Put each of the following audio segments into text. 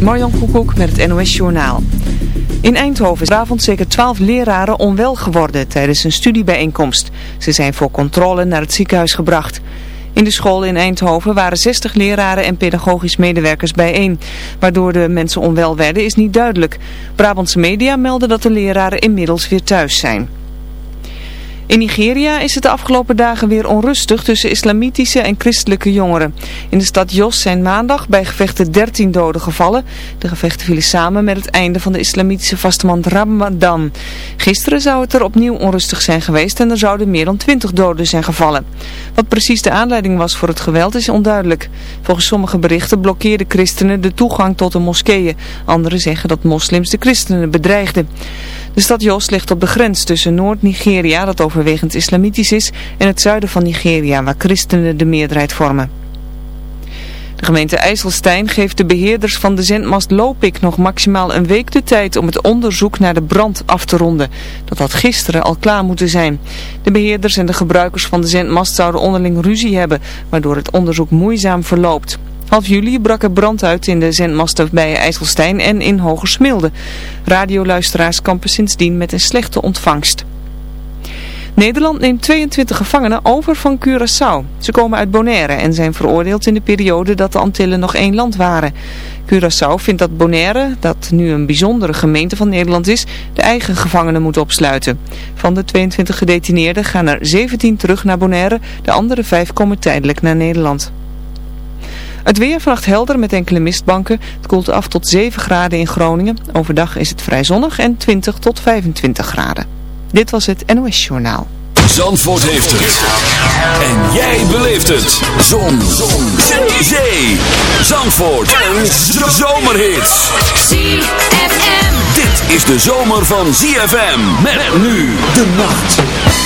Marjan Koekoek met het NOS Journaal. In Eindhoven is vanavond zeker twaalf leraren onwel geworden tijdens een studiebijeenkomst. Ze zijn voor controle naar het ziekenhuis gebracht. In de school in Eindhoven waren 60 leraren en pedagogisch medewerkers bijeen. Waardoor de mensen onwel werden is niet duidelijk. Brabantse media melden dat de leraren inmiddels weer thuis zijn. In Nigeria is het de afgelopen dagen weer onrustig tussen islamitische en christelijke jongeren. In de stad Jos zijn maandag bij gevechten 13 doden gevallen. De gevechten vielen samen met het einde van de islamitische vastemand Ramadan. Gisteren zou het er opnieuw onrustig zijn geweest en er zouden meer dan 20 doden zijn gevallen. Wat precies de aanleiding was voor het geweld is onduidelijk. Volgens sommige berichten blokkeerden christenen de toegang tot de moskeeën. Anderen zeggen dat moslims de christenen bedreigden. De stad Jos ligt op de grens tussen Noord-Nigeria, dat overwegend islamitisch is, en het zuiden van Nigeria, waar christenen de meerderheid vormen. De gemeente IJsselstein geeft de beheerders van de zendmast Lopik nog maximaal een week de tijd om het onderzoek naar de brand af te ronden. Dat had gisteren al klaar moeten zijn. De beheerders en de gebruikers van de zendmast zouden onderling ruzie hebben, waardoor het onderzoek moeizaam verloopt. Half juli brak er brand uit in de zendmasten bij IJsselstein en in Hogersmilde. Radioluisteraars kampen sindsdien met een slechte ontvangst. Nederland neemt 22 gevangenen over van Curaçao. Ze komen uit Bonaire en zijn veroordeeld in de periode dat de Antillen nog één land waren. Curaçao vindt dat Bonaire, dat nu een bijzondere gemeente van Nederland is, de eigen gevangenen moet opsluiten. Van de 22 gedetineerden gaan er 17 terug naar Bonaire, de andere vijf komen tijdelijk naar Nederland. Het weer vannacht helder met enkele mistbanken. Het koelt af tot 7 graden in Groningen. Overdag is het vrij zonnig en 20 tot 25 graden. Dit was het NOS Journaal. Zandvoort heeft het. En jij beleeft het. Zon. Zon. Zee. Zandvoort. En zomerhits. ZFM. Dit is de zomer van ZFM. Met nu de nacht.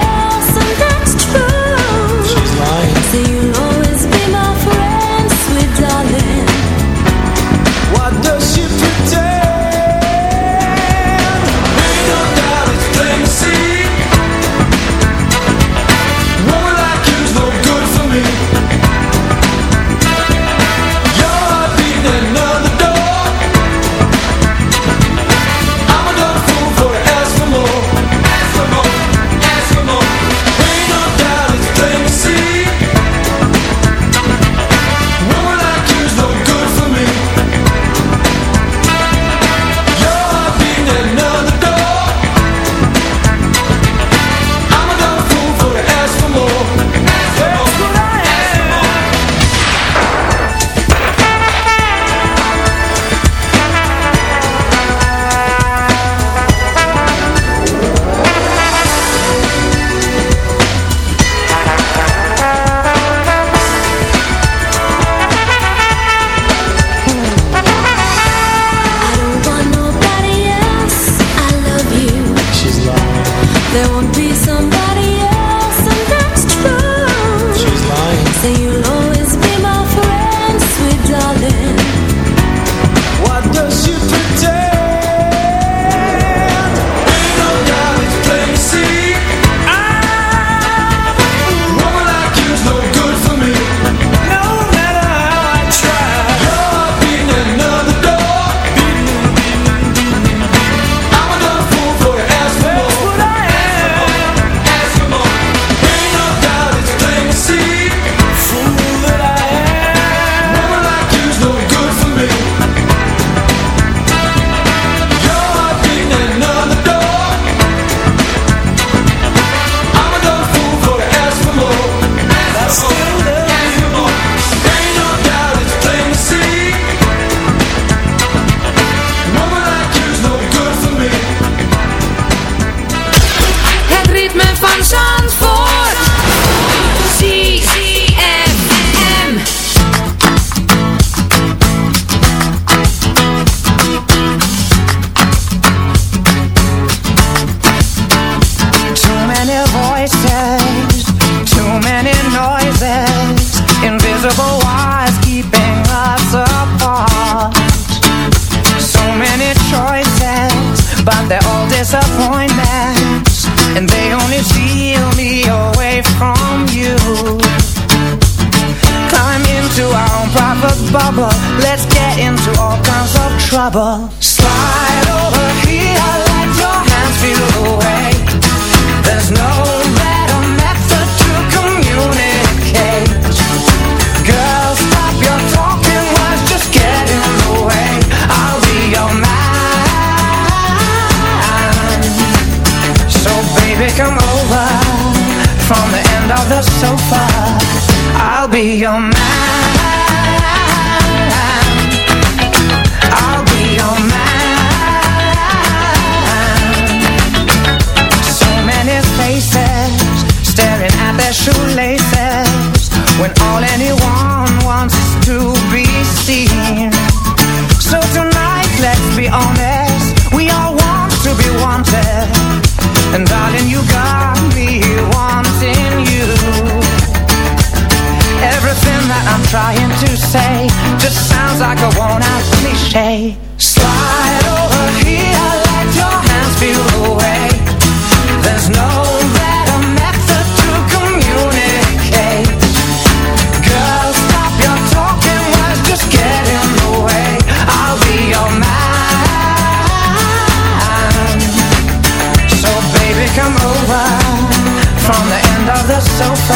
The sofa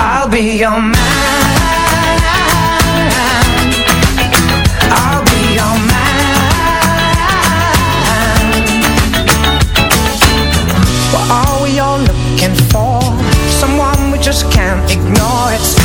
I'll be your man I'll be your man What are we all looking for? Someone we just can't ignore It.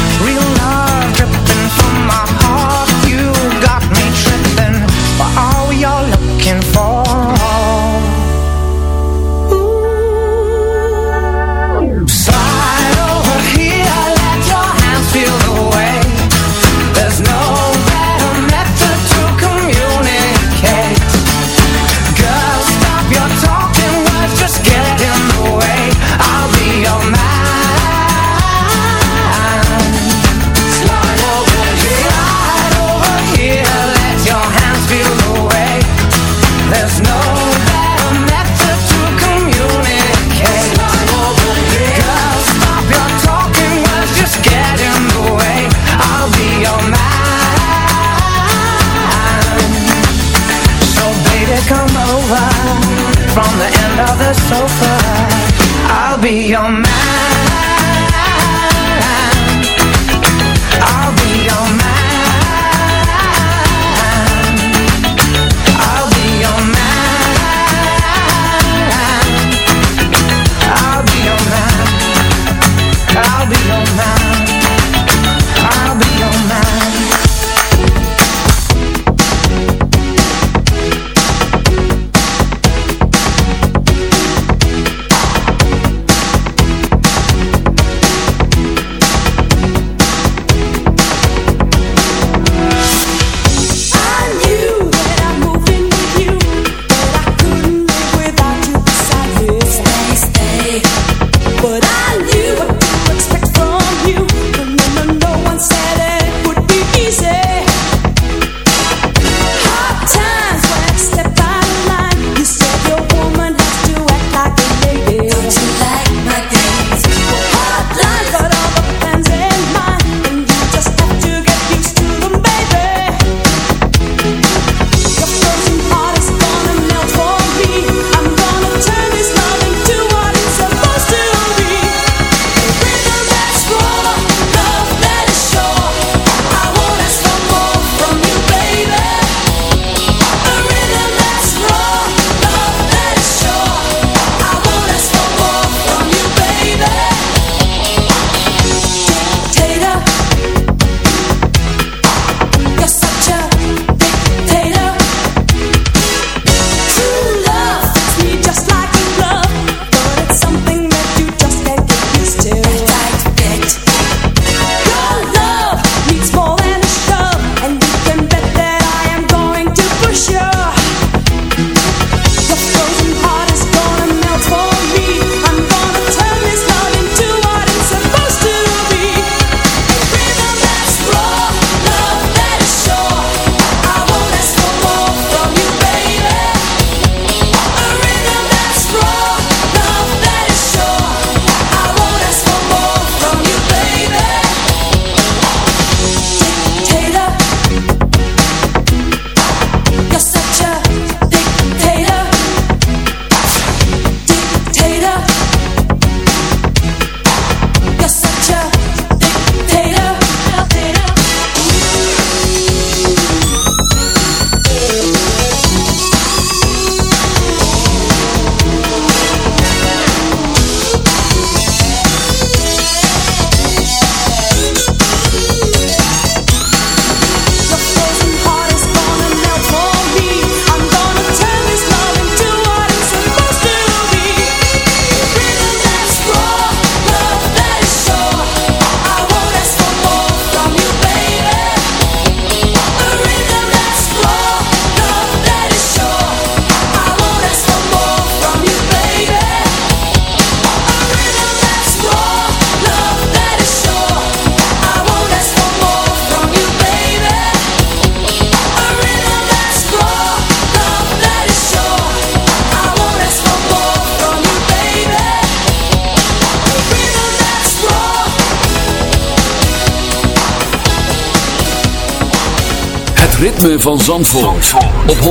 Ritme van Zandvoort, op 106.9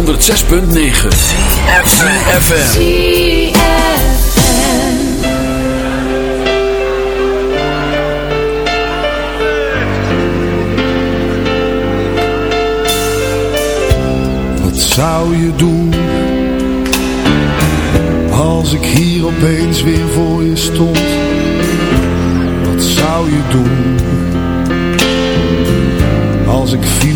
FM. Wat zou je doen Als ik hier opeens weer voor je stond? Wat zou je doen Als ik viel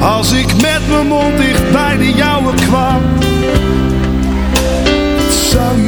als ik met mijn mond dicht bij de jouwe kwam? Zou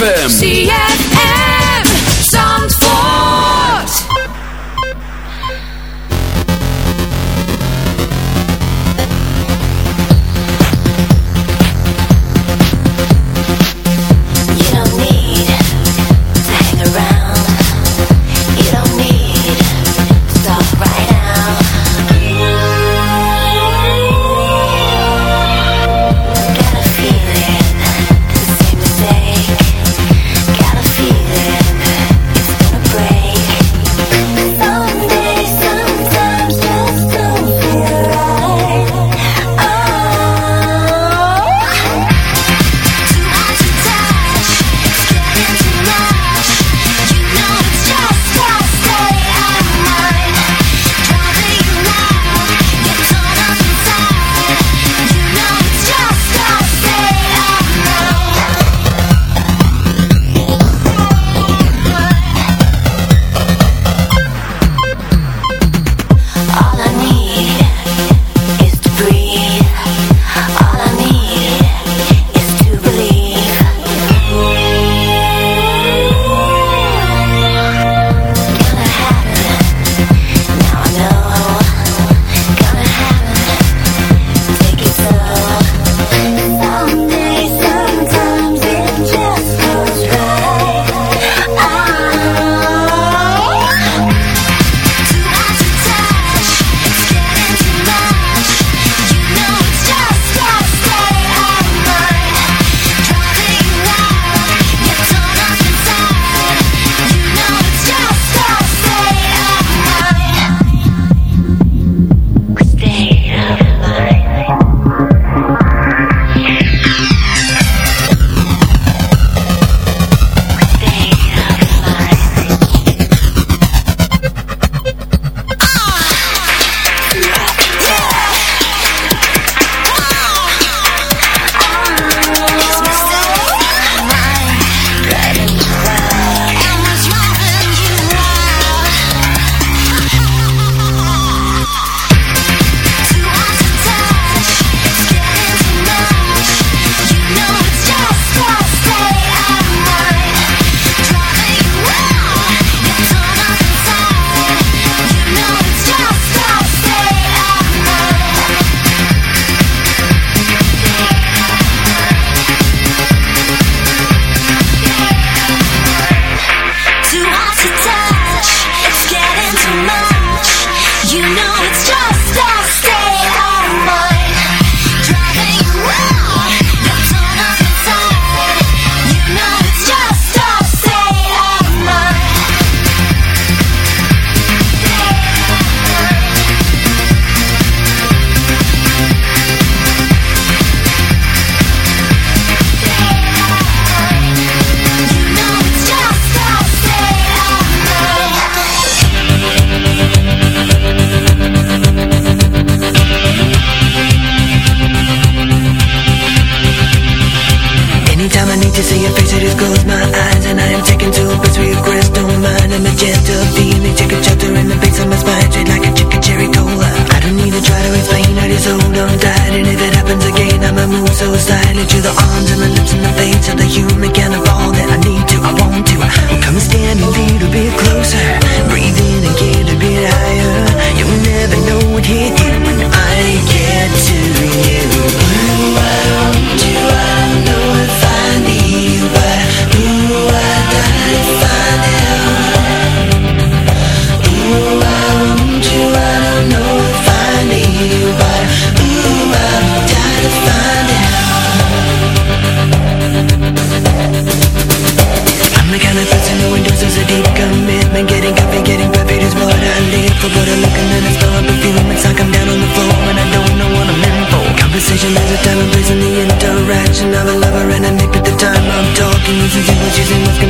ZFM have a lover and I make it the time I'm talking. You Using symbols, using what's